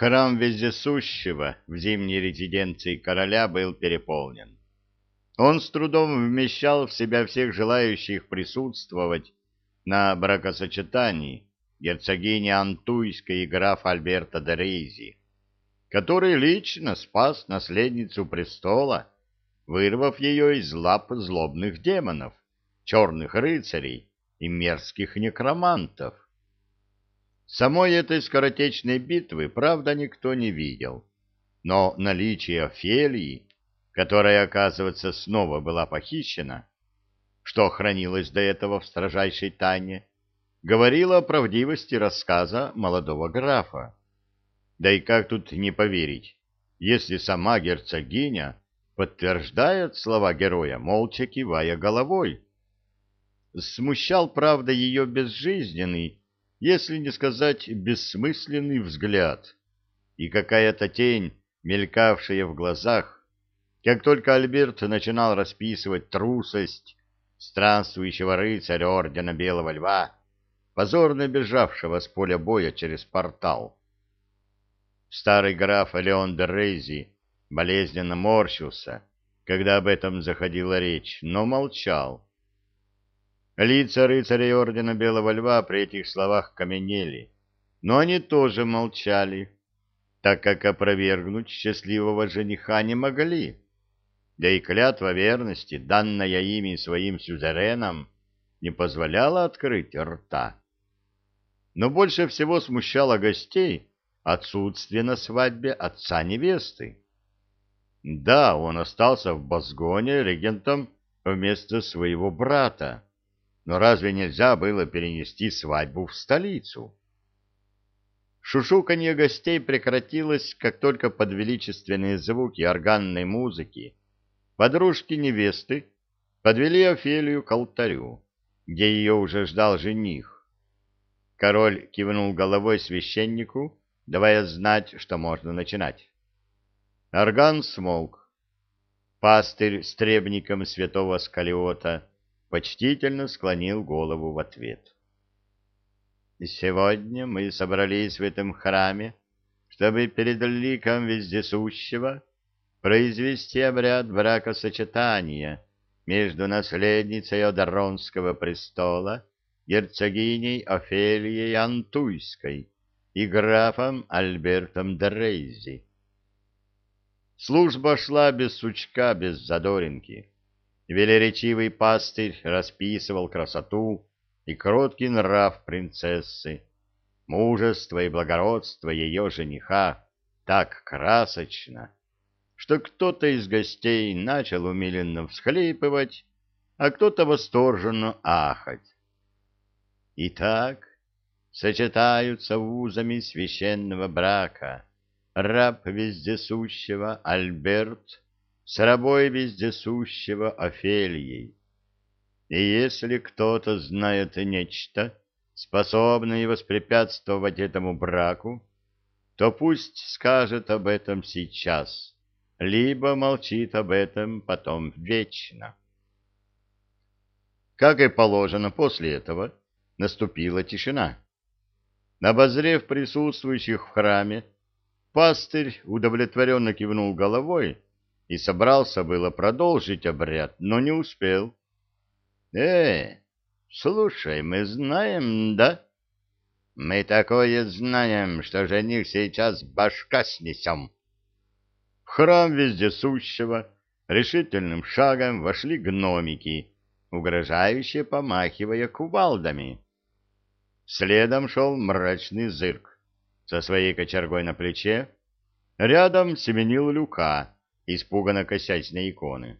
Храм Вездесущего в зимней резиденции короля был переполнен. Он с трудом вмещал в себя всех желающих присутствовать на бракосочетании герцогини Антуйской и граф Альберта де Рейзи, который лично спас наследницу престола, вырвав ее из лап злобных демонов, черных рыцарей и мерзких некромантов. Самой этой скоротечной битвы, правда, никто не видел, но наличие Офелии, которая, оказывается, снова была похищена, что хранилось до этого в строжайшей тайне, говорило о правдивости рассказа молодого графа. Да и как тут не поверить, если сама герцогиня подтверждает слова героя, молча кивая головой. Смущал, правда, ее безжизненный, если не сказать бессмысленный взгляд, и какая-то тень, мелькавшая в глазах, как только Альберт начинал расписывать трусость странствующего рыцаря ордена Белого Льва, позорно бежавшего с поля боя через портал. Старый граф Леон де Рейзи болезненно морщился, когда об этом заходила речь, но молчал. Лица рыцарей ордена Белого Льва при этих словах каменели, но они тоже молчали, так как опровергнуть счастливого жениха не могли да и клятва верности, данная ими своим сюзеренам, не позволяла открыть рта. Но больше всего смущало гостей отсутствие на свадьбе отца невесты. Да, он остался в Базгоне регентом вместо своего брата, но разве нельзя было перенести свадьбу в столицу? Шушуканье гостей прекратилось, как только под величественные звуки органной музыки Подружки невесты подвели Офелию к алтарю, где ее уже ждал жених. Король кивнул головой священнику, давая знать, что можно начинать. Орган смолк. Пастырь с требником святого Скалиота почтительно склонил голову в ответ. «Сегодня мы собрались в этом храме, чтобы перед ликом вездесущего произвести обряд бракосочетания между наследницей Одаронского престола, герцогиней Офелией Антуйской и графом Альбертом Дрейзи. Служба шла без сучка, без задоринки. Велеречивый пастырь расписывал красоту и кроткий нрав принцессы, мужество и благородство ее жениха так красочно, что кто-то из гостей начал умиленно всхлипывать, а кто-то восторженно ахать. Итак, сочетаются узами священного брака раб вездесущего Альберт с рабой вездесущего Офелией. И если кто-то знает нечто, способное воспрепятствовать этому браку, то пусть скажет об этом сейчас либо молчит об этом потом вечно. Как и положено после этого, наступила тишина. Обозрев присутствующих в храме, пастырь удовлетворенно кивнул головой и собрался было продолжить обряд, но не успел. — Э, слушай, мы знаем, да? — Мы такое знаем, что жених сейчас башка снесем. В храм вездесущего решительным шагом вошли гномики, угрожающие помахивая кувалдами. Следом шел мрачный зырк со своей кочергой на плече. Рядом семенил люка, испуганно косясь на иконы.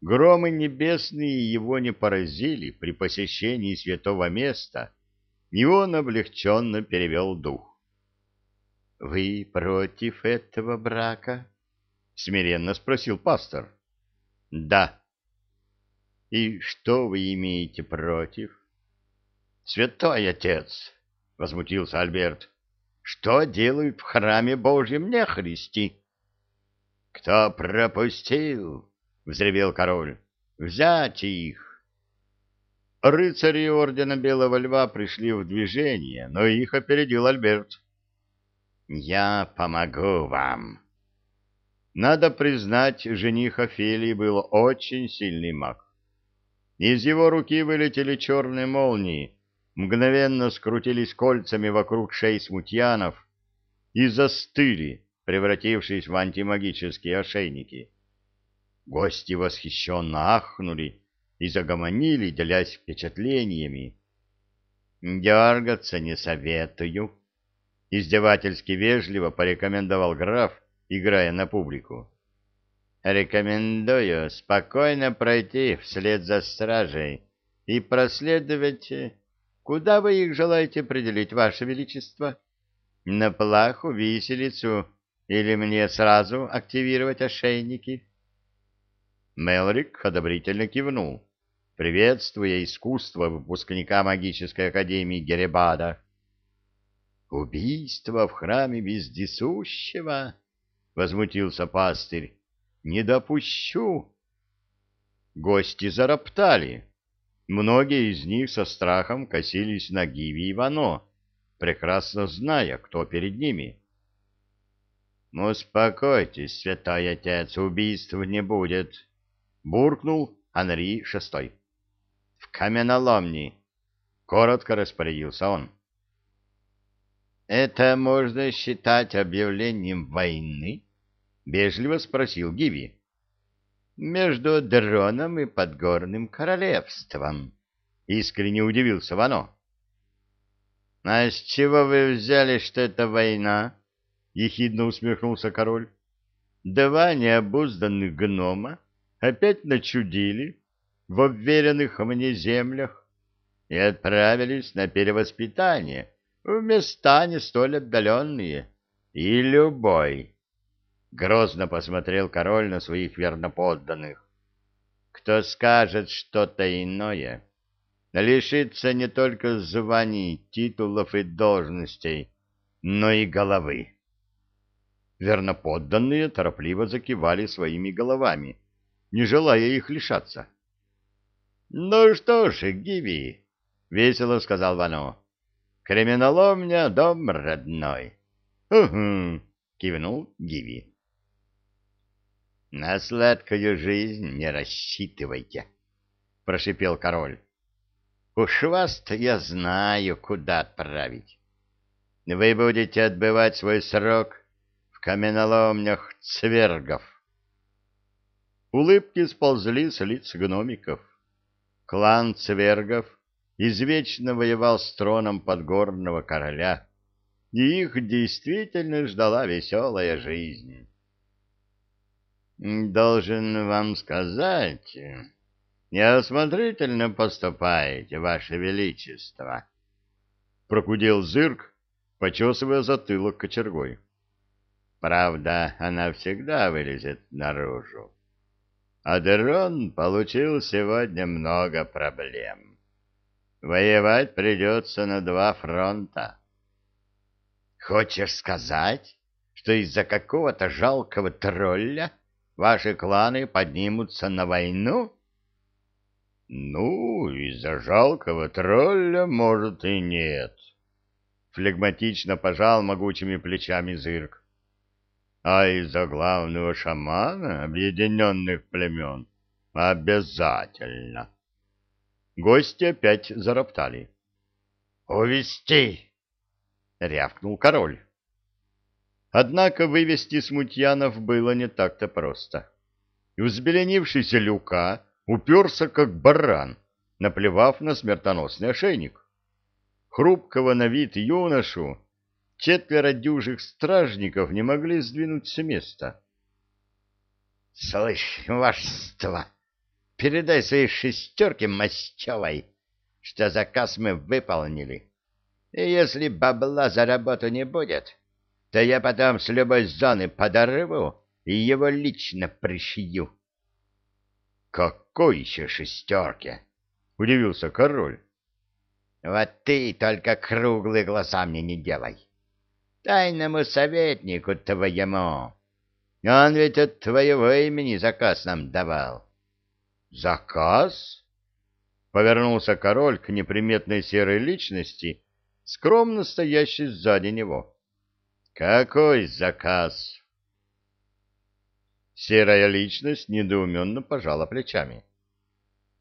Громы небесные его не поразили при посещении святого места, и он облегченно перевел дух. — Вы против этого брака? — смиренно спросил пастор. — Да. — И что вы имеете против? — Святой отец! — возмутился Альберт. — Что делают в храме Божьем нехристи? — Кто пропустил? — взревел король. — Взять их! Рыцари ордена Белого Льва пришли в движение, но их опередил Альберт. Я помогу вам. Надо признать, жених Офелии был очень сильный маг. Из его руки вылетели черные молнии, мгновенно скрутились кольцами вокруг шеи смутьянов и застыли, превратившись в антимагические ошейники. Гости восхищенно ахнули и загомонили, делясь впечатлениями. «Дергаться не советую», — издевательски вежливо порекомендовал граф, играя на публику. Рекомендую спокойно пройти вслед за стражей и проследовать, куда вы их желаете определить, Ваше Величество. На плаху, виселицу или мне сразу активировать ошейники? Мелрик одобрительно кивнул, приветствуя искусство выпускника магической академии Геребада. «Убийство в храме вездесущего!» — возмутился пастырь не допущу. Гости зароптали. Многие из них со страхом косились на Гиви и Вано, прекрасно зная, кто перед ними. «Успокойтесь, святой отец, убийств не будет», — буркнул Анри шестой. «В каменоломни», — коротко распорядился он. «Это можно считать объявлением войны?» Вежливо спросил Гиви. «Между Дроном и Подгорным королевством», — искренне удивился Вано. «А с чего вы взяли, что это война?» — ехидно усмехнулся король. «Два необузданных гнома опять начудили в обверенных мне землях и отправились на перевоспитание в места не столь отдаленные, и любой, Грозно посмотрел король на своих верноподданных. Кто скажет что-то иное, лишится не только званий, титулов и должностей, но и головы. Верноподданные торопливо закивали своими головами, не желая их лишаться. — Ну что ж, Гиви, — весело сказал Вано, — криминоломня — дом родной. — Угу, — кивнул Гиви. — На сладкую жизнь не рассчитывайте, — прошипел король. — Уж вас-то я знаю, куда отправить. Вы будете отбывать свой срок каменоломнях цвергов. Улыбки сползли с лиц гномиков. Клан цвергов извечно воевал с троном подгорного короля, и их действительно ждала веселая жизнь. Должен вам сказать, неосмотрительно поступаете, ваше величество. Прокудел зырк, почесывая затылок кочергой. Правда, она всегда вылезет наружу. Адерон получил сегодня много проблем. Воевать придется на два фронта. Хочешь сказать, что из-за какого-то жалкого тролля ваши кланы поднимутся на войну? Ну, из-за жалкого тролля, может, и нет. Флегматично пожал могучими плечами зырк. А из-за главного шамана объединенных племен обязательно. Гости опять зароптали. «Увести!» — рявкнул король. Однако вывести смутьянов было не так-то просто. И взбеленившийся Люка уперся, как баран, наплевав на смертоносный ошейник. Хрупкого на вид юношу четверо дюжих стражников не могли сдвинуть с места. — Слышь, вашество, передай своей шестерке Мастевой, что заказ мы выполнили. И если бабла за работу не будет, то я потом с любой зоны подорву и его лично пришью. — Какой еще шестерки? — удивился король. — Вот ты только круглые глаза мне не делай. Тайному советнику твоему. Он ведь от твоего имени заказ нам давал. — Заказ? — повернулся король к неприметной серой личности, скромно стоящей сзади него. — Какой заказ? Серая личность недоуменно пожала плечами.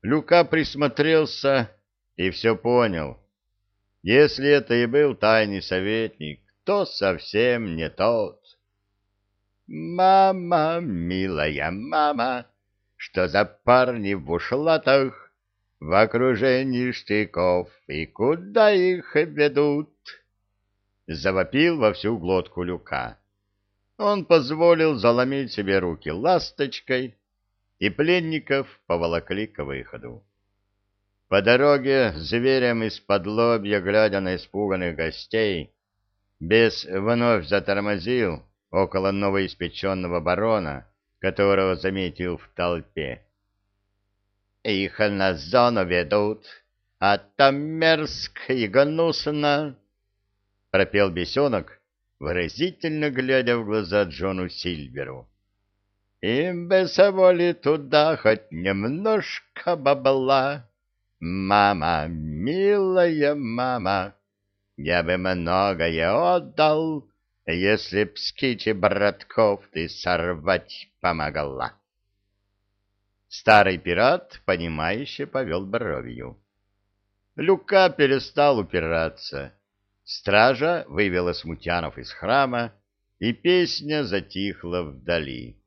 Люка присмотрелся и все понял. Если это и был тайный советник, то совсем не тот. «Мама, милая мама, что за парни в ушлатах, в окружении штыков, и куда их ведут?» Завопил во всю глотку Люка он позволил заломить себе руки ласточкой, и пленников поволокли к выходу. По дороге, зверем из-под лобья, глядя на испуганных гостей, бес вновь затормозил около новоиспеченного барона, которого заметил в толпе. «Их на зону ведут, а там мерзко и гнусно!» — пропел бесенок, выразительно глядя в глаза Джону Сильверу. «Им бы совали туда хоть немножко бабла. Мама, милая мама, я бы многое отдал, если б с кичи братков ты сорвать помогла». Старый пират, понимающе повел бровью. Люка перестал упираться Стража вывела смутьянов из храма, и песня затихла вдали.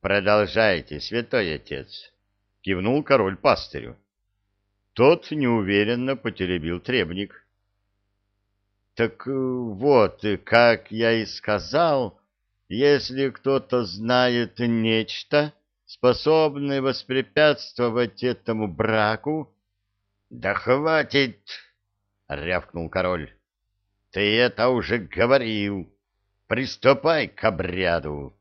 «Продолжайте, святой отец!» — кивнул король пастырю. Тот неуверенно потеребил требник. «Так вот, как я и сказал, если кто-то знает нечто, способное воспрепятствовать этому браку...» «Да хватит!» — рявкнул король. — Ты это уже говорил. Приступай к обряду.